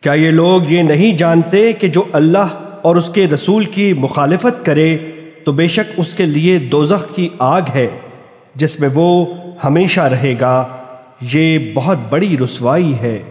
کیا یہ لوگ یہ نہیں جانتے کہ جو اللہ اور اس کے رسول کی مخالفت کرے، تو بے شک اس کے لیے دوزخ کی آگ ہے، جس میں وہ ہمیشہ رہے گا۔ یہ بہت بڑی رسوائی ہے۔